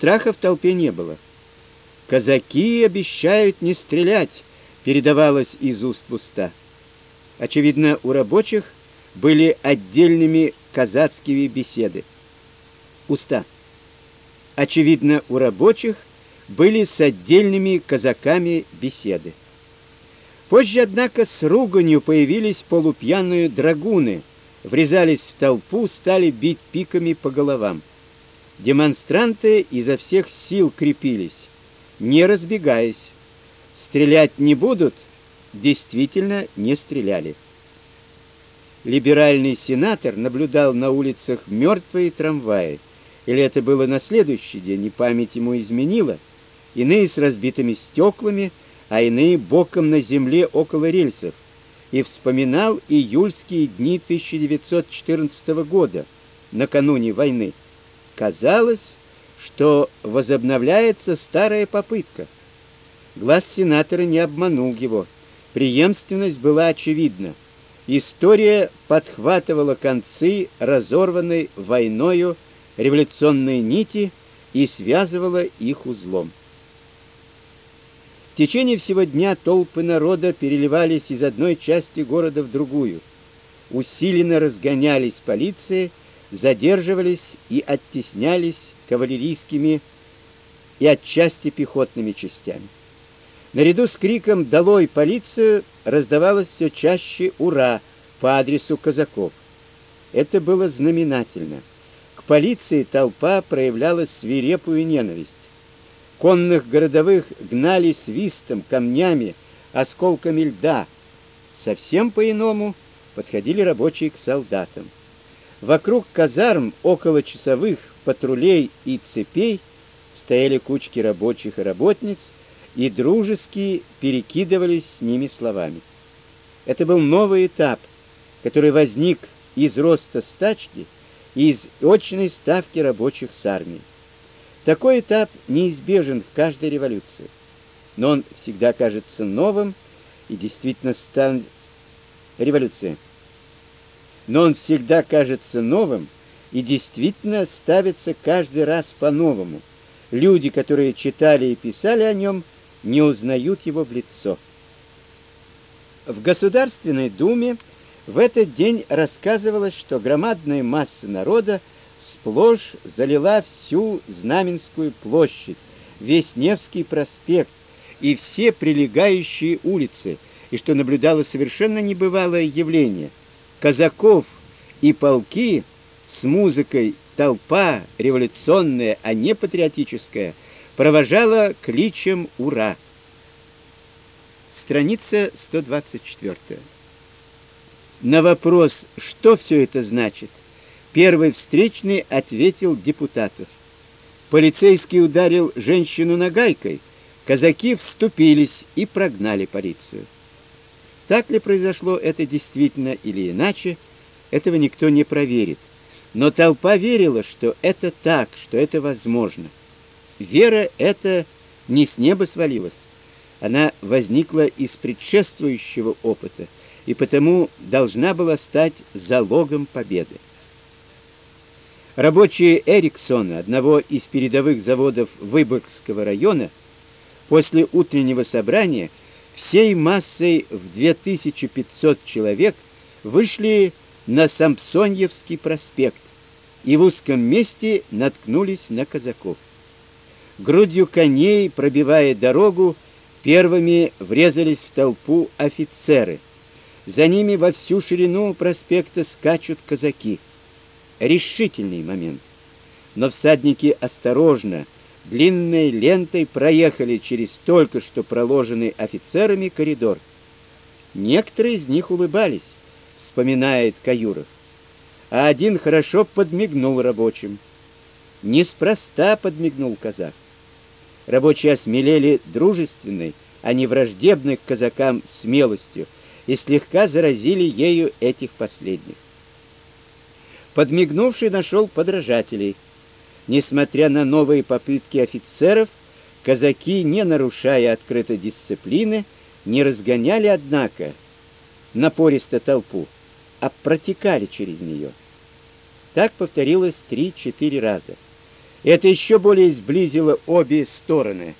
страха в толпе не было. Казаки обещают не стрелять, передавалось из уст в уста. Очевидно, у рабочих были отдельными казацкие беседы. Уста. Очевидно, у рабочих были с отдельными казаками беседы. Позже, однако, с руганью появились полупьяные драгуны, врезались в толпу, стали бить пиками по головам. Демонстранты изо всех сил крепились, не разбегаясь. Стрелять не будут, действительно не стреляли. Либеральный сенатор наблюдал на улицах мертвые трамваи. Или это было на следующий день, и память ему изменила. Иные с разбитыми стеклами, а иные боком на земле около рельсов. И вспоминал июльские дни 1914 года, накануне войны. Казалось, что возобновляется старая попытка. Глаз сенатора не обманул его. Преемственность была очевидна. История подхватывала концы разорванной войною революционной нити и связывала их узлом. В течение всего дня толпы народа переливались из одной части города в другую. Усиленно разгонялись полиция, задерживались и оттеснялись кавалерийскими и отчасти пехотными частями. Наряду с криком «Долой полицию!» раздавалось все чаще «Ура!» по адресу казаков. Это было знаменательно. К полиции толпа проявляла свирепую ненависть. Конных городовых гнали свистом, камнями, осколками льда. Совсем по-иному подходили рабочие к солдатам. Вокруг казарм, около часовых, патрулей и цепей стояли кучки рабочих и работниц, и дружески перекидывались с ними словами. Это был новый этап, который возник из роста стачки и из очной ставки рабочих с армией. Такой этап неизбежен в каждой революции, но он всегда кажется новым и действительно станет революция. Но он всегда кажется новым и действительно ставится каждый раз по-новому. Люди, которые читали и писали о нем, не узнают его в лицо. В Государственной Думе в этот день рассказывалось, что громадная масса народа сплошь залила всю Знаменскую площадь, весь Невский проспект и все прилегающие улицы, и что наблюдалось совершенно небывалое явление. Казаков и полки с музыкой толпа революционная, а не патриотическая – провожала кличем «Ура!». Страница 124. На вопрос, что все это значит, первый встречный ответил депутатов. Полицейский ударил женщину нагайкой, казаки вступились и прогнали полицию. Так ли произошло это действительно или иначе, этого никто не проверит. Но толпа верила, что это так, что это возможно. Вера эта не с неба свалилась. Она возникла из предшествующего опыта и потому должна была стать залогом победы. Рабочие Эриксона, одного из передовых заводов Выборгского района, после утреннего собрания всей массой в 2500 человек вышли на Самсоньевский проспект и в узком месте наткнулись на казаков грудью коней, пробивая дорогу, первыми врезались в толпу офицеры. За ними во всю ширину проспекта скачут казаки. Решительный момент. Но всадники осторожно, длинной лентой проехали через только что проложенный офицерами коридор. Некоторые из них улыбались, вспоминает Каюров. А один хорошо подмигнул рабочим. Неспроста подмигнул казак. Рабочие осмелели дружественной, а не враждебной к казакам смелостью и слегка заразили ею этих последних. Подмигнувший нашел подражателей. Несмотря на новые попытки офицеров, казаки, не нарушая открыто дисциплины, не разгоняли, однако, напористо толпу, а протекали через нее. Так повторилось три-четыре раза. Это еще более сблизило обе стороны.